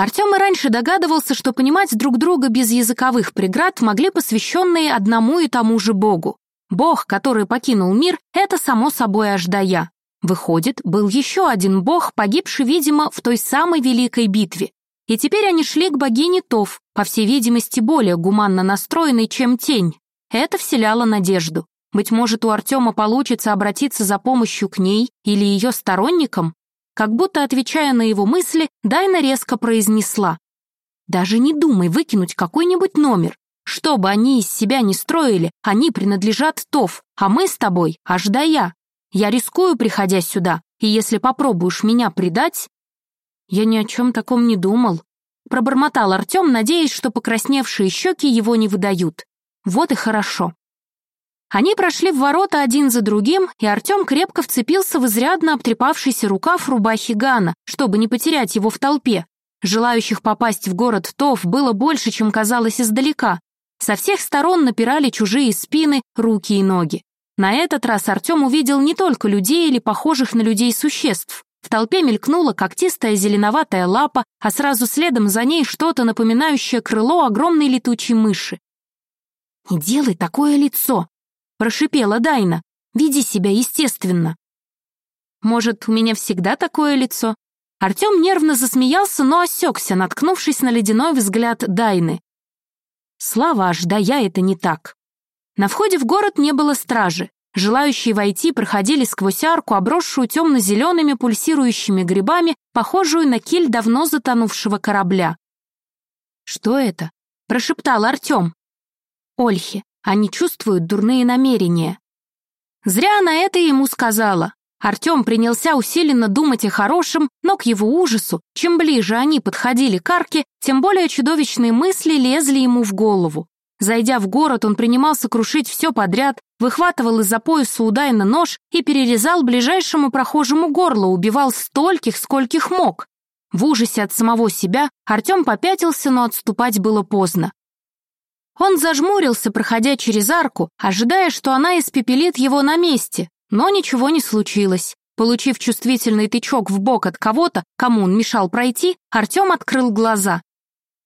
Артем и раньше догадывался, что понимать друг друга без языковых преград могли посвященные одному и тому же Богу. Бог, который покинул мир, это само собой Аждая. Выходит, был еще один бог, погибший, видимо, в той самой великой битве. И теперь они шли к богине Тов, по всей видимости, более гуманно настроенной, чем тень. Это вселяло надежду. Быть может, у Артема получится обратиться за помощью к ней или ее сторонникам? Как будто, отвечая на его мысли, Дайна резко произнесла. «Даже не думай выкинуть какой-нибудь номер. Что бы они из себя не строили, они принадлежат ТОВ, а мы с тобой аж до я. Я рискую, приходя сюда, и если попробуешь меня предать...» «Я ни о чем таком не думал», — пробормотал Артем, надеясь, что покрасневшие щеки его не выдают. «Вот и хорошо». Они прошли в ворота один за другим, и Артем крепко вцепился в изрядно обтрепавшийся рукав рубахи Гана, чтобы не потерять его в толпе. Желающих попасть в город Тов было больше, чем казалось издалека. Со всех сторон напирали чужие спины, руки и ноги. На этот раз Артем увидел не только людей или похожих на людей существ. В толпе мелькнула когтистая зеленоватая лапа, а сразу следом за ней что-то напоминающее крыло огромной летучей мыши. «Не делай такое лицо!» Прошипела Дайна. «Веди себя естественно». «Может, у меня всегда такое лицо?» Артем нервно засмеялся, но осекся, наткнувшись на ледяной взгляд Дайны. «Слава аж, да я это не так». На входе в город не было стражи. Желающие войти проходили сквозь арку, обросшую темно-зелеными пульсирующими грибами, похожую на киль давно затонувшего корабля. «Что это?» — прошептал Артем. «Ольхи. Они чувствуют дурные намерения. Зря она это ему сказала. Артем принялся усиленно думать о хорошем, но к его ужасу, чем ближе они подходили к арке, тем более чудовищные мысли лезли ему в голову. Зайдя в город, он принимался крушить все подряд, выхватывал из-за пояса у нож и перерезал ближайшему прохожему горло, убивал стольких, скольких мог. В ужасе от самого себя Артем попятился, но отступать было поздно. Он зажмурился, проходя через арку, ожидая, что она испепелит его на месте, но ничего не случилось. Получив чувствительный тычок в бок от кого-то, кому он мешал пройти, Артем открыл глаза.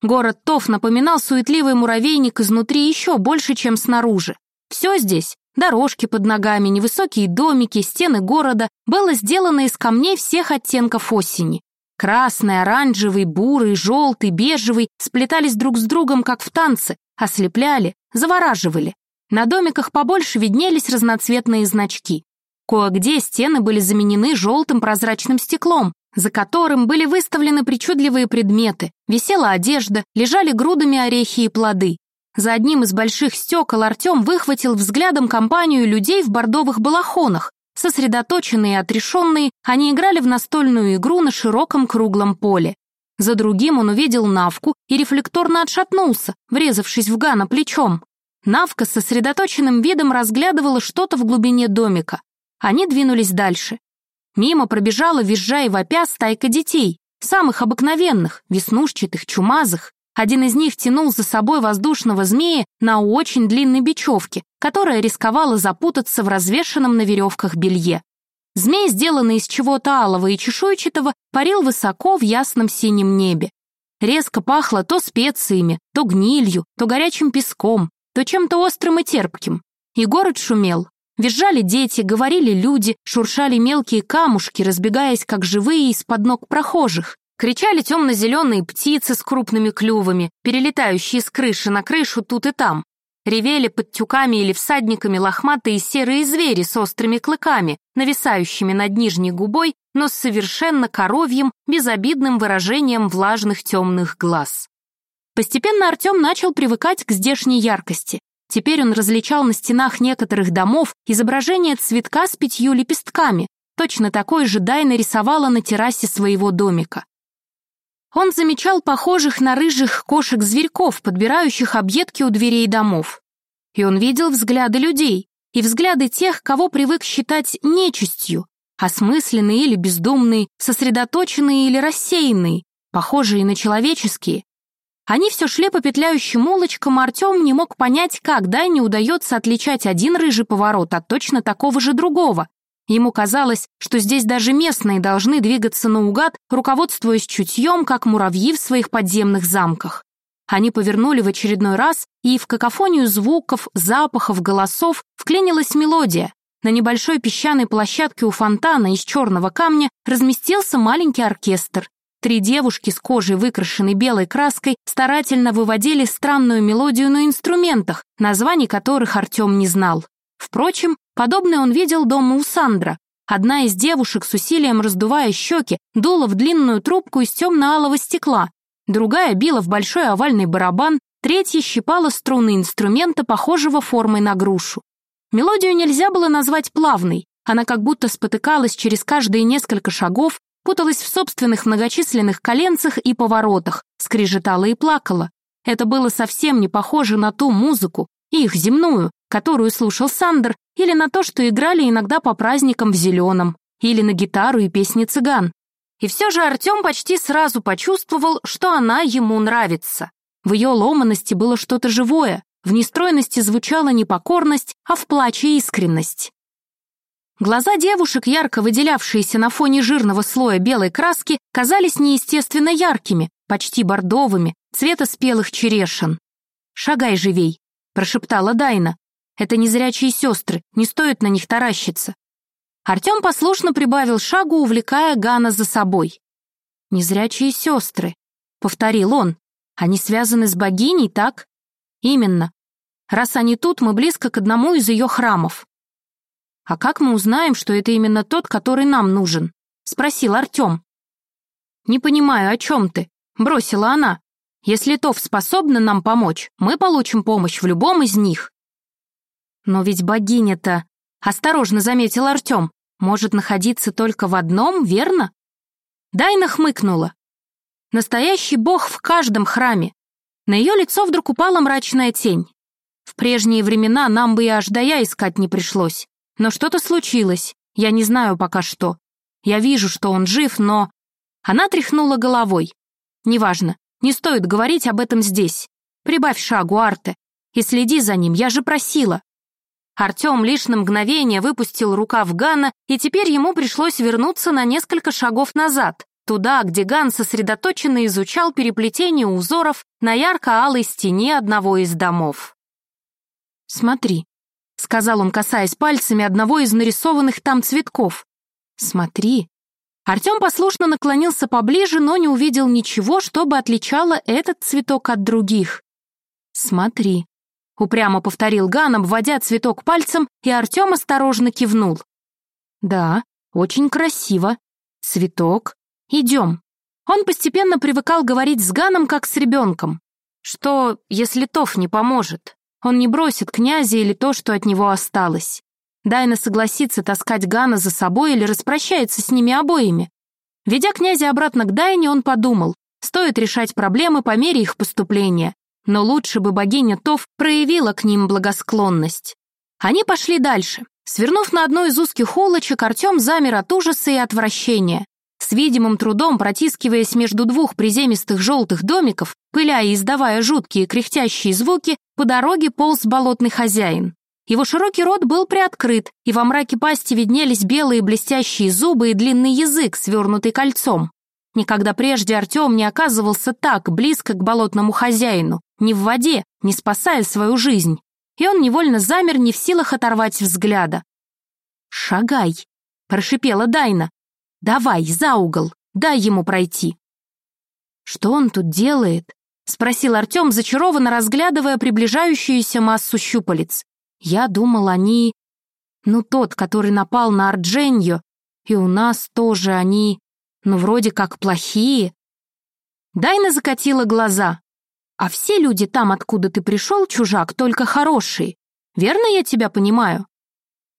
Город Тов напоминал суетливый муравейник изнутри еще больше, чем снаружи. Все здесь Дорожки под ногами, невысокие домики, стены города было сделано из камней всех оттенков осени. Красный, оранжевый, бурый, желтый, бежевый сплетались друг с другом, как в танце, ослепляли, завораживали. На домиках побольше виднелись разноцветные значки. Кое-где стены были заменены желтым прозрачным стеклом, за которым были выставлены причудливые предметы, висела одежда, лежали грудами орехи и плоды. За одним из больших стекол Артем выхватил взглядом компанию людей в бордовых балахонах. Сосредоточенные и отрешенные, они играли в настольную игру на широком круглом поле. За другим он увидел Навку и рефлекторно отшатнулся, врезавшись в Гана плечом. Навка с сосредоточенным видом разглядывала что-то в глубине домика. Они двинулись дальше. Мимо пробежала, визжа и вопя, стайка детей, самых обыкновенных, веснушчатых, чумазых. Один из них тянул за собой воздушного змея на очень длинной бечевке, которая рисковала запутаться в развешенном на веревках белье. Змей, сделанный из чего-то алого и чешуйчатого, парил высоко в ясном синем небе. Резко пахло то специями, то гнилью, то горячим песком, то чем-то острым и терпким. И город шумел. Визжали дети, говорили люди, шуршали мелкие камушки, разбегаясь как живые из-под ног прохожих. Кричали темно-зеленые птицы с крупными клювами, перелетающие с крыши на крышу тут и там. Ревели под тюками или всадниками лохматые серые звери с острыми клыками, нависающими над нижней губой, но с совершенно коровьим, безобидным выражением влажных темных глаз. Постепенно Артем начал привыкать к здешней яркости. Теперь он различал на стенах некоторых домов изображение цветка с пятью лепестками. Точно такой же Дайна рисовала на террасе своего домика. Он замечал похожих на рыжих кошек-зверьков, подбирающих объедки у дверей домов. И он видел взгляды людей, и взгляды тех, кого привык считать нечистью, осмысленные или бездумные, сосредоточенные или рассеянные, похожие на человеческие. Они все шли по петляющим улочкам, Артем не мог понять, как Дайне удается отличать один рыжий поворот от точно такого же другого. Ему казалось, что здесь даже местные должны двигаться наугад, руководствуясь чутьем, как муравьи в своих подземных замках. Они повернули в очередной раз, и в какофонию звуков, запахов, голосов вклинилась мелодия. На небольшой песчаной площадке у фонтана из черного камня разместился маленький оркестр. Три девушки с кожей, выкрашенной белой краской, старательно выводили странную мелодию на инструментах, названий которых Артем не знал. Впрочем, подобное он видел дома у Сандра. Одна из девушек с усилием раздувая щеки дула в длинную трубку из темно-алого стекла, другая била в большой овальный барабан, третья щипала струны инструмента, похожего формой на грушу. Мелодию нельзя было назвать плавной, она как будто спотыкалась через каждые несколько шагов, путалась в собственных многочисленных коленцах и поворотах, скрежетала и плакала. Это было совсем не похоже на ту музыку, их земную, которую слушал Сандер, или на то, что играли иногда по праздникам в зеленом, или на гитару и песни цыган. И все же Артем почти сразу почувствовал, что она ему нравится. В ее ломаности было что-то живое, в нестройности звучала не покорность, а в плаче искренность. Глаза девушек, ярко выделявшиеся на фоне жирного слоя белой краски, казались неестественно яркими, почти бордовыми, цвета спелых черешин. «Шагай живей», — прошептала Дайна. «Это незрячие сестры, не стоит на них таращиться». Артем послушно прибавил шагу, увлекая Гана за собой. «Незрячие сестры», — повторил он. «Они связаны с богиней, так?» «Именно. Раз они тут, мы близко к одному из ее храмов». «А как мы узнаем, что это именно тот, который нам нужен?» — спросил Артем. «Не понимаю, о чем ты?» — бросила она. Если ТОВ способна нам помочь, мы получим помощь в любом из них. Но ведь богиня-то, осторожно заметил Артем, может находиться только в одном, верно? Дайна хмыкнула. Настоящий бог в каждом храме. На ее лицо вдруг упала мрачная тень. В прежние времена нам бы и Аждая искать не пришлось. Но что-то случилось, я не знаю пока что. Я вижу, что он жив, но... Она тряхнула головой. Неважно, не стоит говорить об этом здесь. Прибавь шагу, Арте, и следи за ним, я же просила». Артем лишь на мгновение выпустил рукав Гана, и теперь ему пришлось вернуться на несколько шагов назад, туда, где Ган сосредоточенно изучал переплетение узоров на ярко-алой стене одного из домов. «Смотри», — сказал он, касаясь пальцами одного из нарисованных там цветков. «Смотри, Артем послушно наклонился поближе, но не увидел ничего, чтобы отличало этот цветок от других. «Смотри», — упрямо повторил Ган, обводя цветок пальцем, и Артем осторожно кивнул. «Да, очень красиво. Цветок. Идем». Он постепенно привыкал говорить с Ганом как с ребенком. Что, если Тов не поможет? Он не бросит князя или то, что от него осталось. Дайна согласится таскать Гана за собой или распрощается с ними обоими. Ведя князя обратно к Дайне, он подумал, стоит решать проблемы по мере их поступления, но лучше бы богиня Тов проявила к ним благосклонность. Они пошли дальше. Свернув на одной из узких улочек, Артем замер от ужаса и отвращения. С видимым трудом, протискиваясь между двух приземистых желтых домиков, пыля и издавая жуткие кряхтящие звуки, по дороге полз болотный хозяин. Его широкий рот был приоткрыт, и во мраке пасти виднелись белые блестящие зубы и длинный язык, свернутый кольцом. Никогда прежде Артем не оказывался так близко к болотному хозяину, ни в воде, не спасая свою жизнь. И он невольно замер, не в силах оторвать взгляда. «Шагай!» — прошипела Дайна. «Давай, за угол, дай ему пройти». «Что он тут делает?» — спросил Артем, зачарованно разглядывая приближающуюся массу щупалец. Я думал, они... Ну, тот, который напал на Ардженью, и у нас тоже они... Ну, вроде как плохие. Дайна закатила глаза. А все люди там, откуда ты пришел, чужак, только хорошие. Верно я тебя понимаю?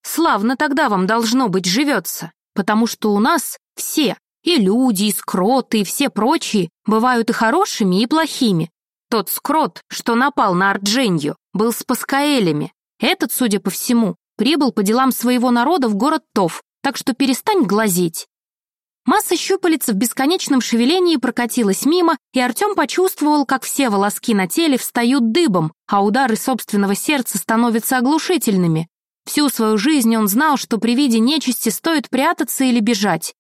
Славно тогда вам должно быть живется, потому что у нас все, и люди, и скроты, и все прочие, бывают и хорошими, и плохими. Тот скрот, что напал на Ардженью, был с паскаэлями, этот, судя по всему, прибыл по делам своего народа в город Тов, так что перестань глазеть. Масса щупалец в бесконечном шевелении прокатилась мимо, и Артем почувствовал, как все волоски на теле встают дыбом, а удары собственного сердца становятся оглушительными. Всю свою жизнь он знал, что при виде нечисти стоит прятаться или бежать.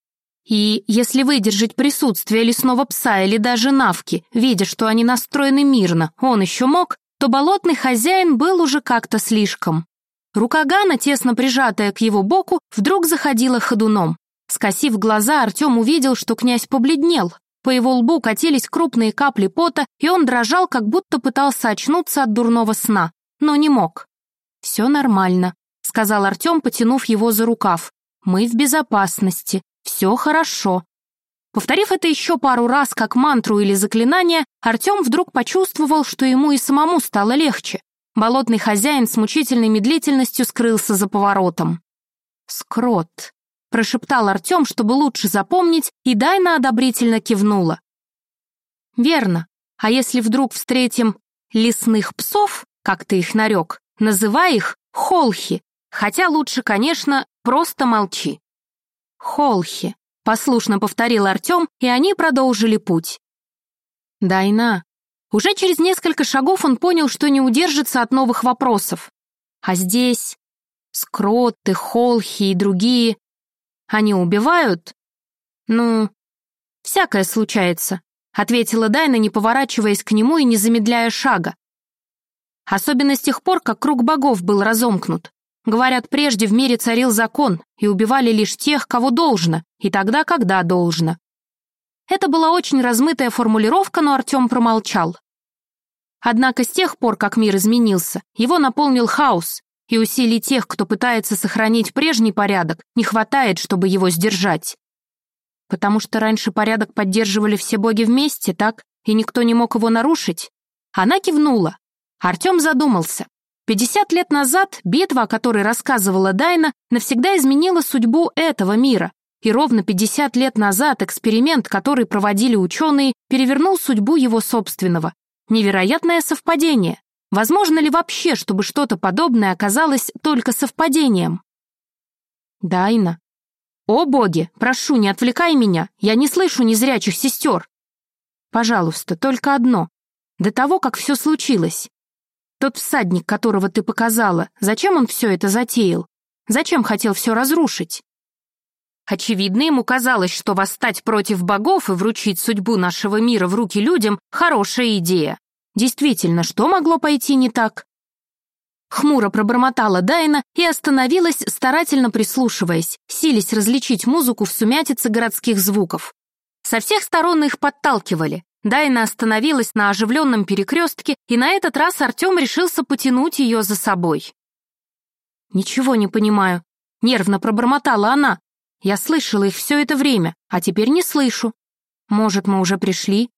И если выдержать присутствие лесного пса или даже навки, видя, что они настроены мирно, он еще мог, то болотный хозяин был уже как-то слишком. Рука Гана, тесно прижатая к его боку, вдруг заходила ходуном. Скосив глаза, Артем увидел, что князь побледнел. По его лбу катились крупные капли пота, и он дрожал, как будто пытался очнуться от дурного сна, но не мог. «Все нормально», — сказал Артем, потянув его за рукав. «Мы в безопасности. Все хорошо». Повторив это еще пару раз, как мантру или заклинание, Артем вдруг почувствовал, что ему и самому стало легче. Болотный хозяин с мучительной медлительностью скрылся за поворотом. «Скрот», прошептал Артем, чтобы лучше запомнить, и Дайна одобрительно кивнула. «Верно. А если вдруг встретим лесных псов, как ты их нарек, называй их холхи, хотя лучше, конечно, просто молчи». «Холхи», — послушно повторил Артем, и они продолжили путь. «Дайна». Уже через несколько шагов он понял, что не удержится от новых вопросов. А здесь скроты, холхи и другие они убивают? Ну, всякое случается, ответила Дайна, не поворачиваясь к нему и не замедляя шага. Особенно с тех пор, как круг богов был разомкнут. Говорят, прежде в мире царил закон, и убивали лишь тех, кого должно, и тогда, когда должно. Это была очень размытая формулировка, но Артем промолчал. Однако с тех пор, как мир изменился, его наполнил хаос, и усилий тех, кто пытается сохранить прежний порядок, не хватает, чтобы его сдержать. Потому что раньше порядок поддерживали все боги вместе, так? И никто не мог его нарушить? Она кивнула. Артем задумался. Пятьдесят лет назад битва, о которой рассказывала Дайна, навсегда изменила судьбу этого мира. И ровно 50 лет назад эксперимент, который проводили ученые, перевернул судьбу его собственного. Невероятное совпадение. Возможно ли вообще, чтобы что-то подобное оказалось только совпадением? Дайна. О, боги, прошу, не отвлекай меня, я не слышу незрячих сестер. Пожалуйста, только одно. До того, как все случилось. Тот всадник, которого ты показала, зачем он все это затеял? Зачем хотел все разрушить? Очевидно, ему казалось, что восстать против богов и вручить судьбу нашего мира в руки людям — хорошая идея. Действительно, что могло пойти не так? Хмуро пробормотала Дайна и остановилась, старательно прислушиваясь, сились различить музыку в сумятице городских звуков. Со всех сторон их подталкивали. Дайна остановилась на оживленном перекрестке, и на этот раз Артем решился потянуть ее за собой. «Ничего не понимаю», — нервно пробормотала она. «Я слышала их все это время, а теперь не слышу. Может, мы уже пришли?»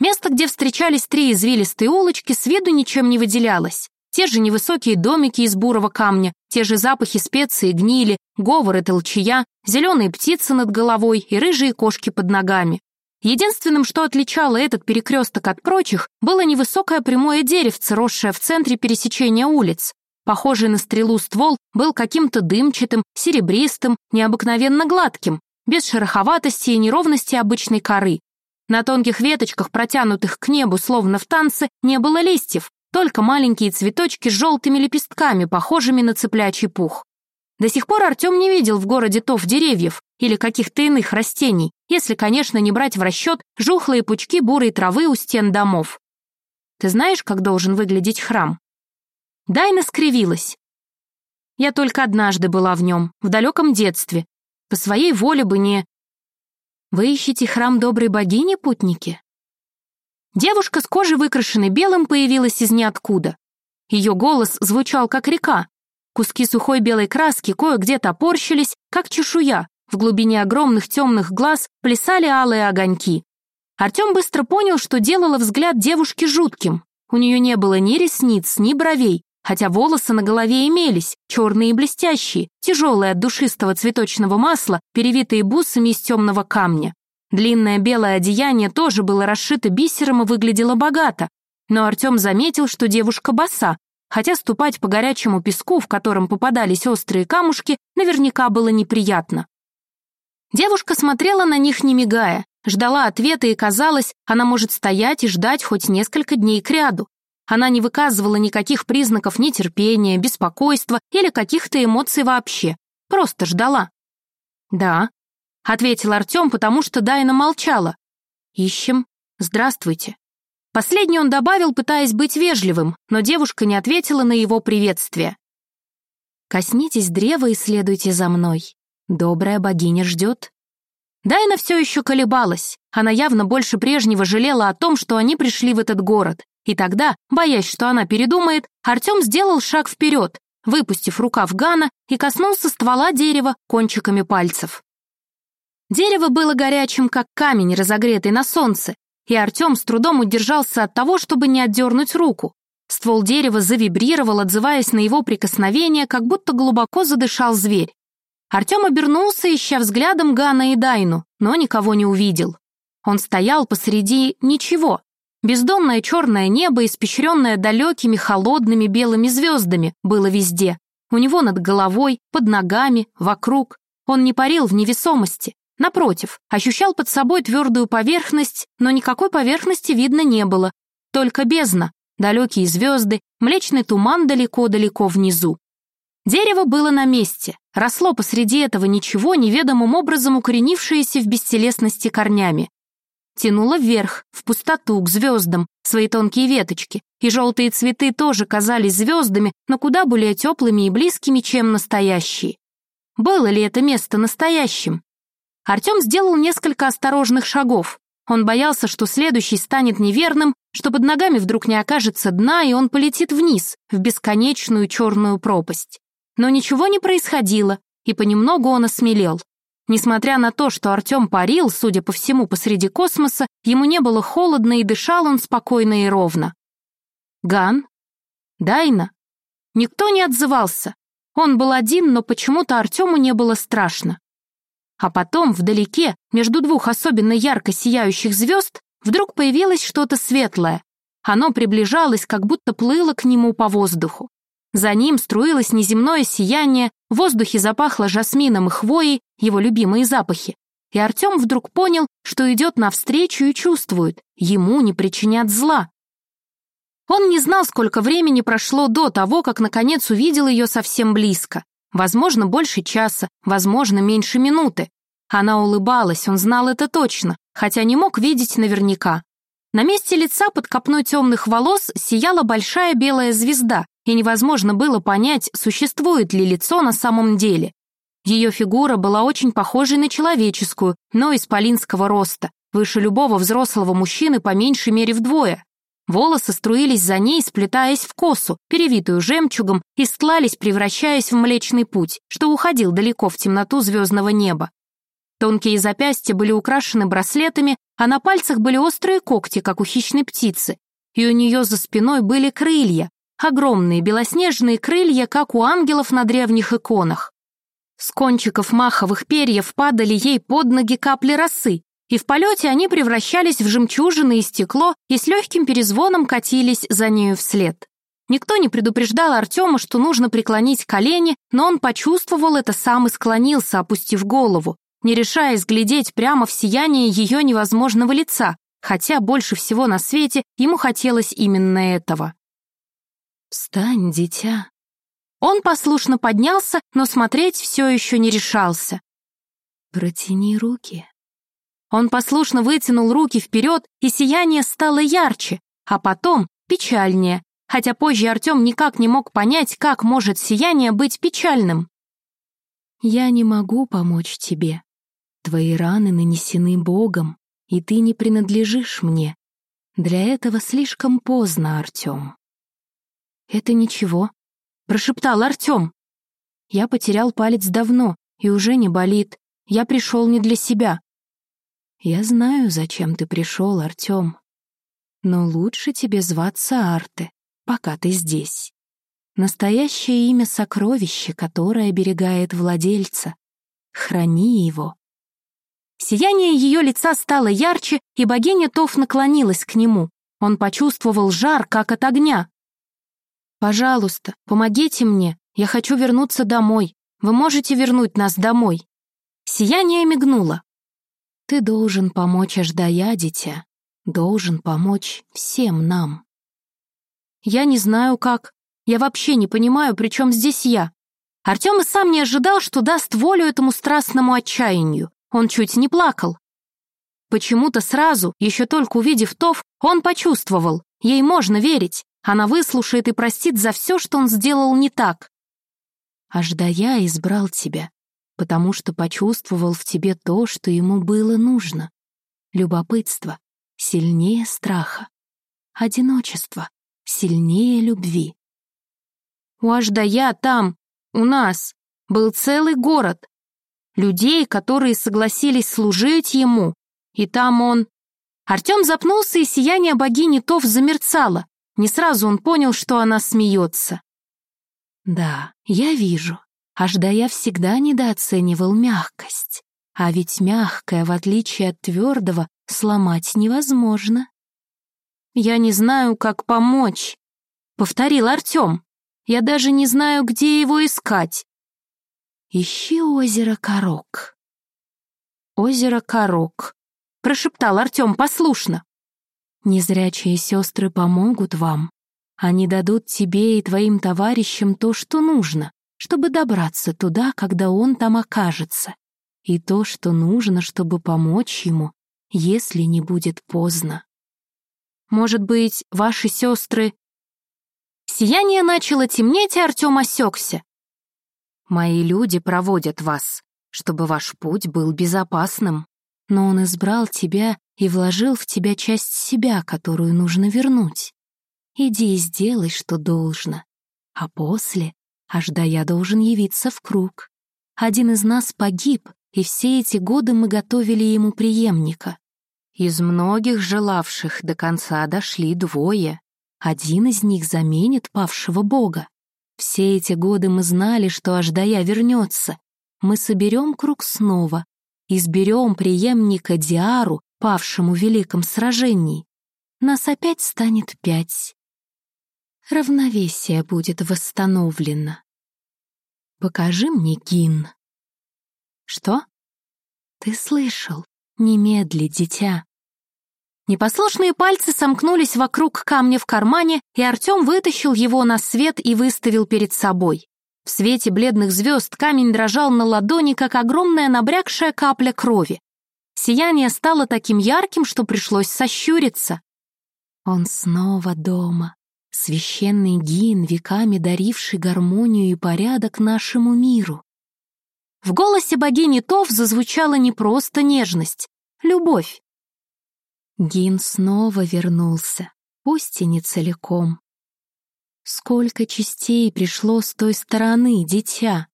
Место, где встречались три извилистые улочки, с виду ничем не выделялось. Те же невысокие домики из бурого камня, те же запахи специй, гнили, говор и толчья, зеленые птицы над головой и рыжие кошки под ногами. Единственным, что отличало этот перекресток от прочих, было невысокое прямое деревце, росшее в центре пересечения улиц. Похожий на стрелу ствол был каким-то дымчатым, серебристым, необыкновенно гладким, без шероховатости и неровности обычной коры. На тонких веточках, протянутых к небу, словно в танце, не было листьев, только маленькие цветочки с желтыми лепестками, похожими на цыплячий пух. До сих пор Артем не видел в городе тов деревьев или каких-то иных растений, если, конечно, не брать в расчет жухлые пучки бурой травы у стен домов. Ты знаешь, как должен выглядеть храм? Дайна скривилась. Я только однажды была в нем, в далеком детстве. По своей воле бы не... Вы ищете храм доброй богини, путники? Девушка с кожей, выкрашенной белым, появилась из ниоткуда. Ее голос звучал как река. Куски сухой белой краски кое-где топорщились, как чешуя. В глубине огромных темных глаз плясали алые огоньки. Артем быстро понял, что делало взгляд девушки жутким. У нее не было ни ресниц, ни бровей, хотя волосы на голове имелись, черные и блестящие, тяжелые от душистого цветочного масла, перевитые бусами из темного камня. Длинное белое одеяние тоже было расшито бисером и выглядело богато, но Артем заметил, что девушка боса, хотя ступать по горячему песку, в котором попадались острые камушки, наверняка было неприятно. Девушка смотрела на них, не мигая, ждала ответа и казалось, она может стоять и ждать хоть несколько дней кряду. Она не выказывала никаких признаков нетерпения, беспокойства или каких-то эмоций вообще. Просто ждала. «Да», — ответил Артем, потому что Дайна молчала. «Ищем. Здравствуйте». Последний он добавил, пытаясь быть вежливым, но девушка не ответила на его приветствие. «Коснитесь древа и следуйте за мной. Добрая богиня ждет». Дайна все еще колебалась. Она явно больше прежнего жалела о том, что они пришли в этот город. И тогда, боясь, что она передумает, Артем сделал шаг вперед, выпустив рукав Гана и коснулся ствола дерева кончиками пальцев. Дерево было горячим, как камень, разогретый на солнце, и Артем с трудом удержался от того, чтобы не отдернуть руку. Ствол дерева завибрировал, отзываясь на его прикосновение, как будто глубоко задышал зверь. Артем обернулся, ища взглядом Гана и Дайну, но никого не увидел. Он стоял посреди ничего. Бездонное черное небо, испещренное далекими холодными белыми звездами, было везде. У него над головой, под ногами, вокруг. Он не парил в невесомости. Напротив, ощущал под собой твердую поверхность, но никакой поверхности видно не было. Только бездна, далекие звезды, млечный туман далеко-далеко внизу. Дерево было на месте, росло посреди этого ничего, неведомым образом укоренившееся в бестелесности корнями. Тянуло вверх, в пустоту, к звездам, свои тонкие веточки, и желтые цветы тоже казались звездами, но куда более теплыми и близкими, чем настоящие. Было ли это место настоящим? Артем сделал несколько осторожных шагов. Он боялся, что следующий станет неверным, что под ногами вдруг не окажется дна, и он полетит вниз, в бесконечную черную пропасть. Но ничего не происходило, и понемногу он осмелел. Несмотря на то, что Артем парил, судя по всему, посреди космоса, ему не было холодно и дышал он спокойно и ровно. Ган? Дайна? Никто не отзывался. Он был один, но почему-то Артему не было страшно. А потом, вдалеке, между двух особенно ярко сияющих звезд, вдруг появилось что-то светлое. Оно приближалось, как будто плыло к нему по воздуху. За ним струилось неземное сияние, в воздухе запахло жасмином и хвоей, его любимые запахи. И Артем вдруг понял, что идет навстречу и чувствует, ему не причинят зла. Он не знал, сколько времени прошло до того, как наконец увидел ее совсем близко. Возможно, больше часа, возможно, меньше минуты. Она улыбалась, он знал это точно, хотя не мог видеть наверняка. На месте лица под копной темных волос сияла большая белая звезда, и невозможно было понять, существует ли лицо на самом деле. Ее фигура была очень похожей на человеческую, но исполинского роста, выше любого взрослого мужчины по меньшей мере вдвое. Волосы струились за ней, сплетаясь в косу, перевитую жемчугом, и стлались, превращаясь в Млечный Путь, что уходил далеко в темноту звездного неба. Тонкие запястья были украшены браслетами, а на пальцах были острые когти, как у хищной птицы, и у нее за спиной были крылья, огромные белоснежные крылья, как у ангелов на древних иконах. С кончиков маховых перьев падали ей под ноги капли росы, и в полете они превращались в жемчужины и стекло и с легким перезвоном катились за нею вслед. Никто не предупреждал Артема, что нужно преклонить колени, но он почувствовал это сам и склонился, опустив голову, не решаясь глядеть прямо в сияние ее невозможного лица, хотя больше всего на свете ему хотелось именно этого. «Встань, дитя». Он послушно поднялся, но смотреть все еще не решался. «Протяни руки». Он послушно вытянул руки вперед, и сияние стало ярче, а потом печальнее, хотя позже Артем никак не мог понять, как может сияние быть печальным. «Я не могу помочь тебе. Твои раны нанесены Богом, и ты не принадлежишь мне. Для этого слишком поздно, Артем». «Это ничего», — прошептал Артем. «Я потерял палец давно, и уже не болит. Я пришел не для себя». «Я знаю, зачем ты пришел, Артем. Но лучше тебе зваться Арте, пока ты здесь. Настоящее имя — сокровище, которое оберегает владельца. Храни его». Сияние ее лица стало ярче, и богиня Тоф наклонилась к нему. Он почувствовал жар, как от огня. «Пожалуйста, помогите мне. Я хочу вернуться домой. Вы можете вернуть нас домой?» Сияние мигнуло. «Ты должен помочь Аждая, дитя. Должен помочь всем нам». Я не знаю как. Я вообще не понимаю, при чем здесь я. Артем и сам не ожидал, что даст волю этому страстному отчаянию. Он чуть не плакал. Почему-то сразу, еще только увидев Тов, он почувствовал, ей можно верить. Она выслушает и простит за все, что он сделал не так. Аждая избрал тебя, потому что почувствовал в тебе то, что ему было нужно. Любопытство сильнее страха. Одиночество сильнее любви. У Аждая там, у нас, был целый город. Людей, которые согласились служить ему. И там он... Артем запнулся, и сияние богини Тов замерцало. Не сразу он понял, что она смеется. Да, я вижу. Аждая всегда недооценивал мягкость. А ведь мягкое, в отличие от твердого, сломать невозможно. «Я не знаю, как помочь», — повторил Артем. «Я даже не знаю, где его искать». «Ищи озеро Корок». «Озеро Корок», — прошептал Артем послушно. «Незрячие сестры помогут вам. Они дадут тебе и твоим товарищам то, что нужно, чтобы добраться туда, когда он там окажется, и то, что нужно, чтобы помочь ему, если не будет поздно. Может быть, ваши сестры... Сияние начало темнеть, и Артем осекся. Мои люди проводят вас, чтобы ваш путь был безопасным. Но он избрал тебя и вложил в тебя часть себя, которую нужно вернуть. Иди и сделай, что должно. А после аж да я должен явиться в круг. Один из нас погиб, и все эти годы мы готовили ему преемника. Из многих желавших до конца дошли двое. Один из них заменит павшего бога. Все эти годы мы знали, что Аждая вернется. Мы соберем круг снова, изберем преемника Диару, павшему в великом сражении. Нас опять станет пять равновесие будет восстановлено. Покажи мне гин. Что? Ты слышал? Немедли, дитя. Непослушные пальцы сомкнулись вокруг камня в кармане, и Артем вытащил его на свет и выставил перед собой. В свете бледных звезд камень дрожал на ладони, как огромная набрякшая капля крови. Сияние стало таким ярким, что пришлось сощуриться. Он снова дома священный гимн, веками даривший гармонию и порядок нашему миру. В голосе богини Тов зазвучала не просто нежность, любовь. Гин снова вернулся, пусть и не целиком. Сколько частей пришло с той стороны, дитя?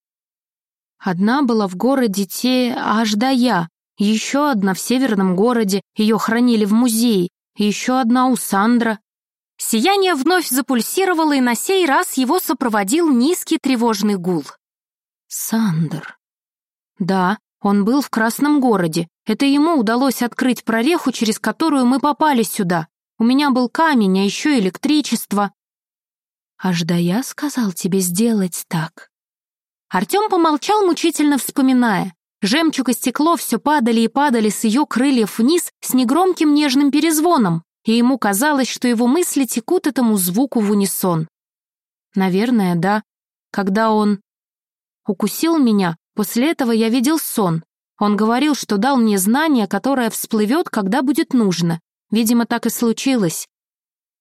Одна была в городе Те Аждая, еще одна в северном городе, ее хранили в музее, еще одна у Сандра, Сияние вновь запульсировало, и на сей раз его сопроводил низкий тревожный гул. «Сандер». «Да, он был в Красном городе. Это ему удалось открыть прореху, через которую мы попали сюда. У меня был камень, а еще электричество». «Аж да я сказал тебе сделать так». Артем помолчал, мучительно вспоминая. Жемчуг и стекло все падали и падали с ее крыльев вниз с негромким нежным перезвоном и ему казалось, что его мысли текут этому звуку в унисон. Наверное, да. Когда он укусил меня, после этого я видел сон. Он говорил, что дал мне знание, которое всплывет, когда будет нужно. Видимо, так и случилось.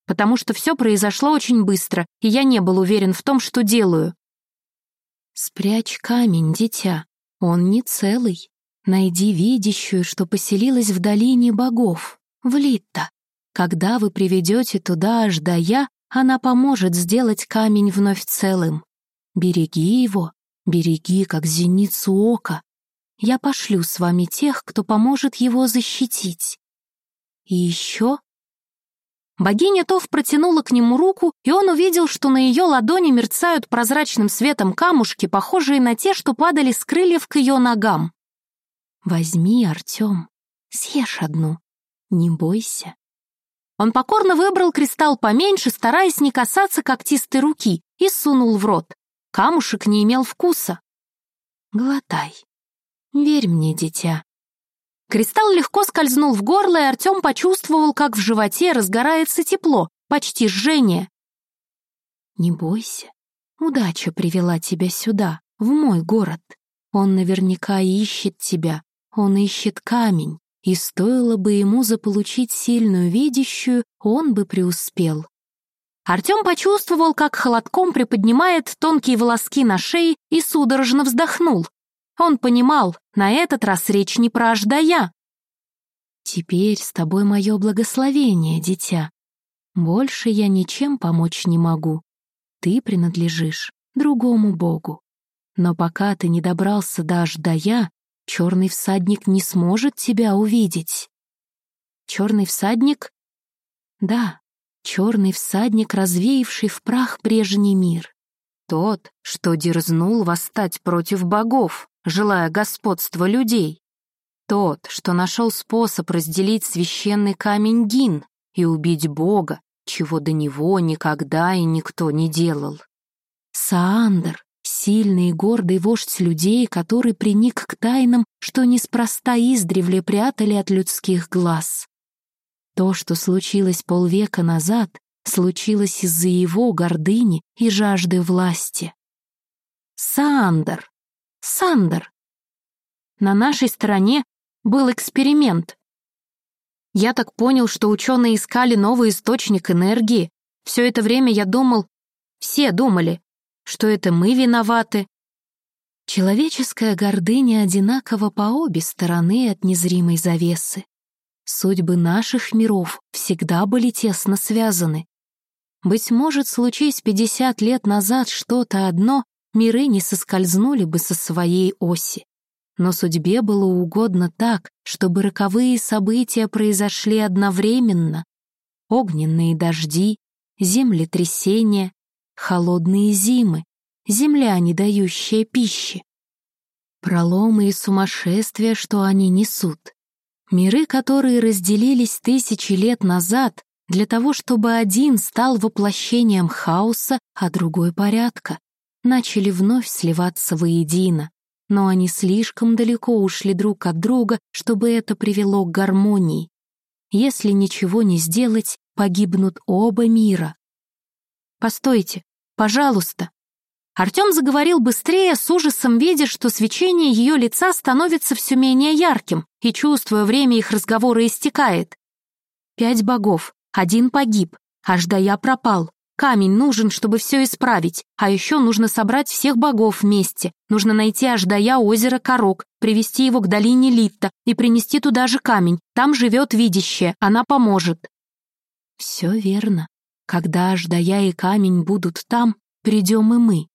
Потому что все произошло очень быстро, и я не был уверен в том, что делаю. «Спрячь камень, дитя. Он не целый. Найди видящую, что поселилась в долине богов, в Литта. Когда вы приведете туда аж до я, она поможет сделать камень вновь целым. Береги его, береги, как зеницу ока. Я пошлю с вами тех, кто поможет его защитить. И еще... Богиня Тов протянула к нему руку, и он увидел, что на ее ладони мерцают прозрачным светом камушки, похожие на те, что падали с крыльев к ее ногам. «Возьми, Артем, съешь одну, не бойся». Он покорно выбрал кристалл поменьше, стараясь не касаться когтистой руки, и сунул в рот. Камушек не имел вкуса. «Глотай. Верь мне, дитя». Кристалл легко скользнул в горло, и Артем почувствовал, как в животе разгорается тепло, почти жжение. Не бойся. Удача привела тебя сюда, в мой город. Он наверняка ищет тебя, он ищет камень, и стоило бы ему заполучить сильную видящую, он бы преуспел. Артем почувствовал, как холодком приподнимает тонкие волоски на шее и судорожно вздохнул. Он понимал, на этот раз речь не про Аждая. «Теперь с тобой мое благословение, дитя. Больше я ничем помочь не могу. Ты принадлежишь другому богу. Но пока ты не добрался до Аждая, черный всадник не сможет тебя увидеть». «Черный всадник?» «Да, черный всадник, развеявший в прах прежний мир. Тот, что дерзнул восстать против богов, желая господства людей. Тот, что нашел способ разделить священный камень Гин и убить бога, чего до него никогда и никто не делал. Саандр, сильный и гордый вождь людей, который приник к тайнам, что неспроста издревле прятали от людских глаз. То, что случилось полвека назад, случилось из-за его гордыни и жажды власти. Сандер, Сандер. На нашей стороне был эксперимент. Я так понял, что ученые искали новый источник энергии. Все это время я думал, все думали, что это мы виноваты. Человеческая гордыня одинакова по обе стороны от незримой завесы. Судьбы наших миров всегда были тесно связаны. Быть может, случись 50 лет назад что-то одно, миры не соскользнули бы со своей оси. Но судьбе было угодно так, чтобы роковые события произошли одновременно. Огненные дожди, землетрясения, холодные зимы, земля, не дающая пищи. Проломы и сумасшествия, что они несут. Миры, которые разделились тысячи лет назад, для того, чтобы один стал воплощением хаоса, а другой — порядка, начали вновь сливаться воедино. Но они слишком далеко ушли друг от друга, чтобы это привело к гармонии. Если ничего не сделать, погибнут оба мира. «Постойте, пожалуйста», Артем заговорил быстрее, с ужасом видя, что свечение ее лица становится все менее ярким, и, чувствуя время их разговора, истекает. «Пять богов, один погиб, аж да я пропал. Камень нужен, чтобы все исправить, а еще нужно собрать всех богов вместе. Нужно найти Аждая озеро Корок, привести его к долине Литта и принести туда же камень. Там живет видящая, она поможет». «Все верно. Когда Аждая и камень будут там, придем и мы»,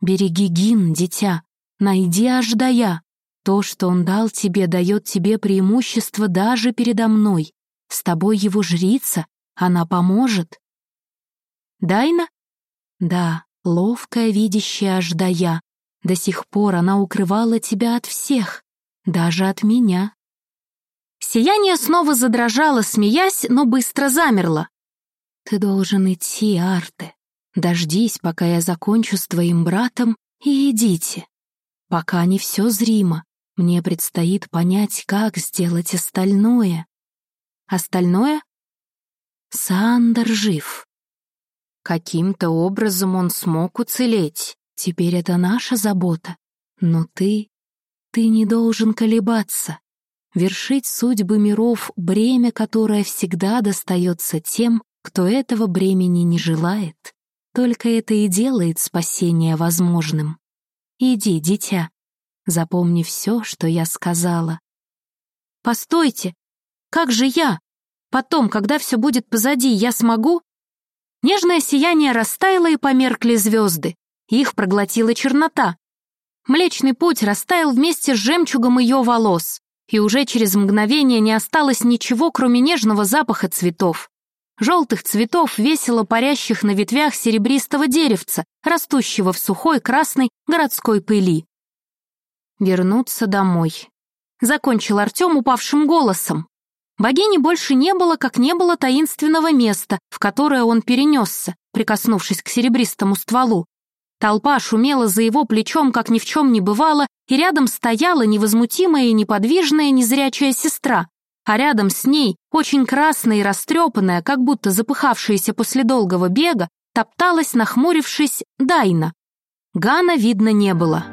Береги Гин, дитя, найди Аждая. То, что он дал тебе, дает тебе преимущество даже передо мной. С тобой его жрица, она поможет. Дайна? Да, ловкая видящая Аждая. До сих пор она укрывала тебя от всех, даже от меня. Сияние снова задрожало, смеясь, но быстро замерло. Ты должен идти, Арте. Дождись, пока я закончу с твоим братом, и идите. Пока не все зримо, мне предстоит понять, как сделать остальное. Остальное? Сандер жив. Каким-то образом он смог уцелеть. Теперь это наша забота. Но ты... Ты не должен колебаться. Вершить судьбы миров — бремя, которое всегда достается тем, кто этого бремени не желает. Только это и делает спасение возможным. Иди, дитя, запомни все, что я сказала. Постойте, как же я? Потом, когда все будет позади, я смогу? Нежное сияние растаяло и померкли звезды. Их проглотила чернота. Млечный путь растаял вместе с жемчугом ее волос, и уже через мгновение не осталось ничего, кроме нежного запаха цветов желтых цветов, весело парящих на ветвях серебристого деревца, растущего в сухой красной городской пыли. «Вернуться домой», — закончил Артем упавшим голосом. Богини больше не было, как не было таинственного места, в которое он перенесся, прикоснувшись к серебристому стволу. Толпа шумела за его плечом, как ни в чем не бывало, и рядом стояла невозмутимая и неподвижная незрячая сестра, а рядом с ней, очень красная и растрепанная, как будто запыхавшаяся после долгого бега, топталась, нахмурившись, Дайна. Гана видно не было.